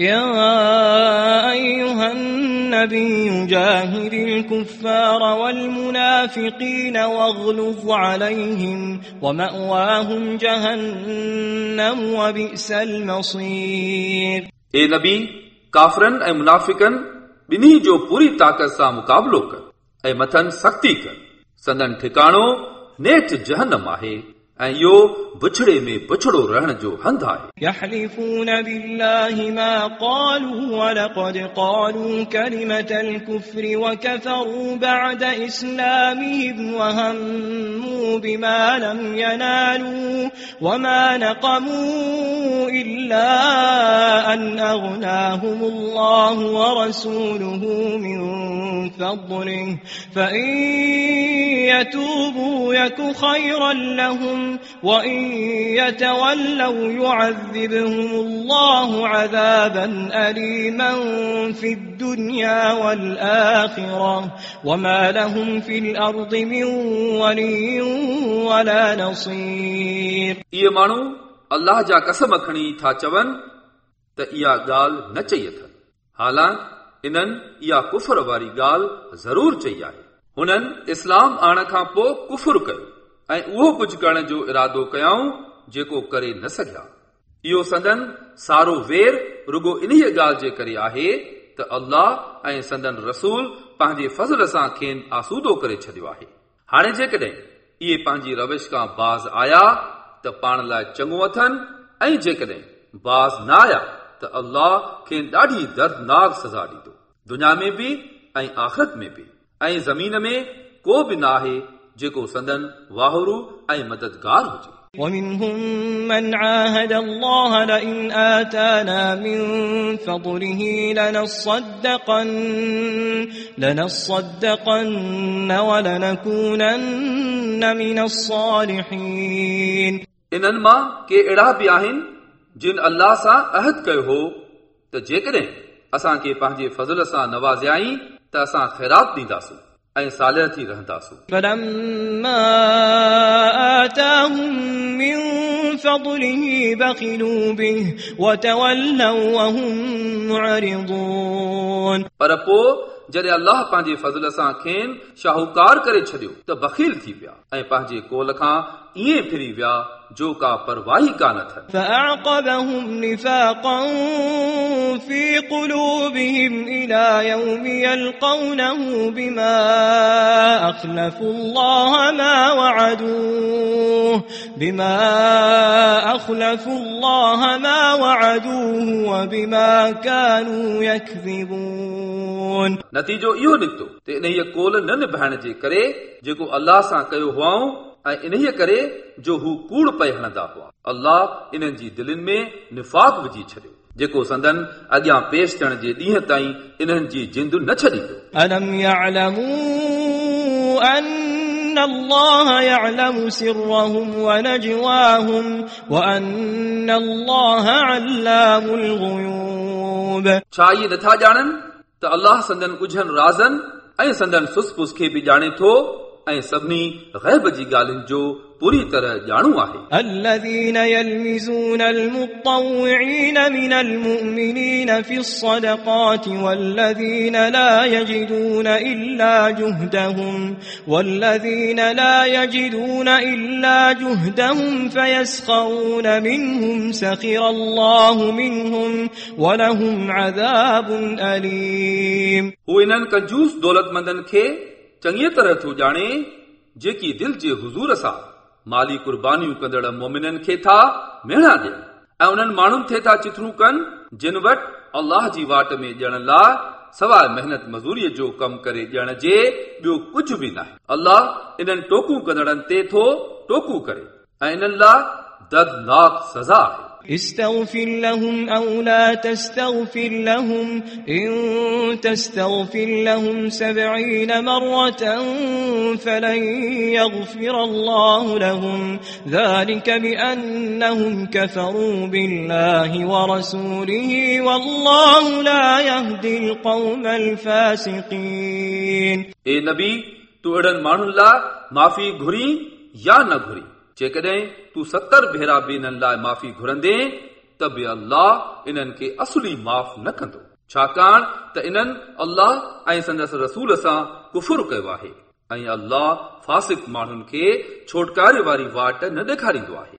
يا أيها النبي جاهد الكفار والمنافقين واغلظ عليهم ومأواهم جهنم وبئس المصير ए नबी काफ़रनि ऐं मुनाफ़िकनि ॿिन्ही जो पूरी ताक़त सां मुक़ाबिलो कर ऐं मथनि सख़्ती कर संदन ठिकाणो नेठ जहनम आहे ऐं इहो बुछड़े में बुछड़ो रहण जो हंधु आहे يحلفون بالله ما قالوا ولقد قالوا كلمة الكفر وكفروا بعد إسلامهم وهموا بما لم ينالوا وما نقموا إلا أن أغناهم الله ورسوله من فضله فإن يتوبوا يك خيرا لهم وإن يتولوا يعذبهم الله عذابا أليما في الدنيا والآخرة وما لهم في الأرض من ولي ولا نصير इहे माण्हू अल्लाह जा कसम खणी था चवनि त इहा ॻाल्हि न चई अथनि हालांकि इन्हनि इहा कुफर वारी ॻाल्हि ज़रूर चई आहे हुननि इस्लाम आण खां पोइ कुफुर कयो ऐं उहो कुझु करण जो इरादो कयाऊं जेको करे न सघिया इहो संदन सारो वेर रुगो इन्हीअ ॻाल्हि जे करे आहे त अल्लाह ऐं संदन रसूल पंहिंजे फज़ल सां खेनि आसूदो करे छॾियो आहे हाणे जेकॾहिं इहे पंहिंजी रविश खां बाज़ आया त पाण लाइ चङो अथनि ऐं जेकॾहिं बाज़ न आया त अल्लाह खेनि ॾाढी दर्दनाक सज़ा ॾींदो दुनिया में बि ऐं आख़िरत में बि ऐं ज़मीन में को बि न आहे जेको संदन वाहुरू ऐं मददगार हुजे ومنهم من عاهد الله لئن آتانا من فضله لنصدقن لنصدقن ولنكونن من الصالحين इन्हनि मां के अहिड़ा बि आहिनि जिन अल्लाह सां अहद कयो हो त जेकॾहिं असांखे पंहिंजे फज़ल सां नवाज़ियाई त असां ख़ैरात ॾींदासूं ऐं सालिह थी रहंदासूं فلما آتاهم من فضله بخلوا به وتولوا وهم معرضون पर पोइ जॾहिं अल्लाह पंहिंजे फज़ल सां खेनि शाहूकार करे छॾियो त बखील थी पिया ऐं पंहिंजे कोल खां ईअं फिरी विया जो का परवाही कान अथनि فأعقبهم نفاقا في قلوبهم إلى يوم يلقونه بما أخلفوا الله ما وعدوه بما أخلفوا الله ما وعدوه وبما كانوا يكذبون नतीजो इहो निकितो त इन्हीअ कोल न निभाइण जे करे जेको अल्लाह सां कयो हुआऊं ऐं इन्हीअ करे जो हू कूड़ पए हणंदा हुआ अल्लाह इन्हनि जी दिलनि में निफ़ाक़ विझी छॾियो जेको संदन अॻियां पेश थियण जे ॾींहं ताईं इन्हनि जी जिंद न छॾींदो ألم يعلموا أن الله يعلم سرهم ونجواهم وأن الله علام الغيوب छा इहे नथा ॼाणनि त अल्लाह संदन उझनि राज़नि ऐं संदन फुसफुस खे बि ॼाणे थो ऐं सभिनी ग़ैब जी ॻाल्हियुनि जो पूरी तरह ॼाणू आहे الذين يلمزون المطوعين من المؤمنين في الصدقات والذين لا يجدون إلا جهدهم والذين لا يجدون إلا جهدهم فيسخرون منهم سخر الله منهم ولهم عذاب أليم हू इन्हनि कंजूस दौलतमंदनि खे चङीअ तरह थो ॼाणे जेकी दिल जे हुज़ूर सां माली कुर्बानियूं कंदड़ मोमिननि खे था मेणा ॾियनि ऐं उन्हनि माण्हुनि थे था चिथरूं कनि जिन वटि अल्लाह जी वाट में ॾियण लाइ सवाइ महिनत मज़ूरीअ जो कमु करे ॾियण जे ॿियो कुझु बि नाहे अल्लाह इन्हनि टोकूं कंदड़नि ते थो टोकू करे ऐं इन्हनि लाइ दर्दनाक सज़ा आहे استغفر لهم أو لا تستغفر لهم إن تستغفر لهم سبعين مرة فلن يغفر الله لهم. ذلك بأنهم كفروا بالله ورسوله والله لا يهدي القوم الفاسقين. اے نبی تو اڑن مانن لا معافی گھری یا نہ گھری؟ जेकॾहिं तूं सतरि भेरा बि इन्हनि लाइ माफ़ी घुरंदे त त बि अल्लाह इन्हनि खे असुली माफ़ न कंदो छाकाणि त इन्हनि अल्लाह ऐं संदसि रसूल सां कुफुर कयो आहे ऐं अल्लाह फासिक माण्हुनि खे छोटकारे वारी वाट न ॾेखारींदो आहे